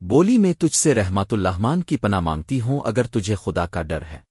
بولی میں تجھ سے رحمت اللہمان کی پناہ مانگتی ہوں اگر تجھے خدا کا ڈر ہے۔